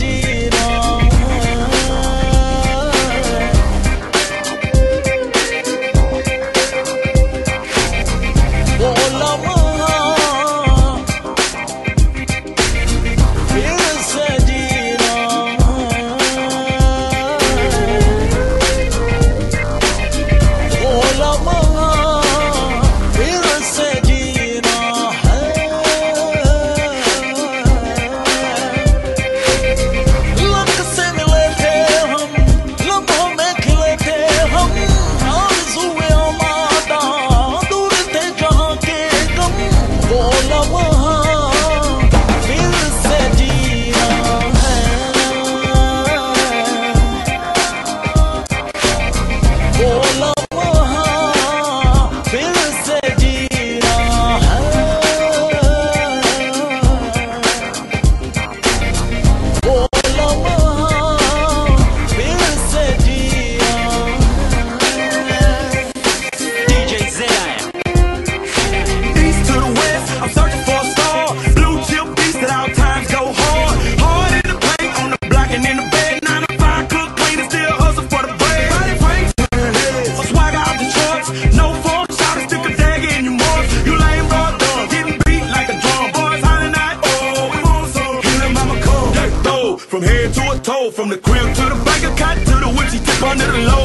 see from the crib to the bank account to the whip, tip under the low.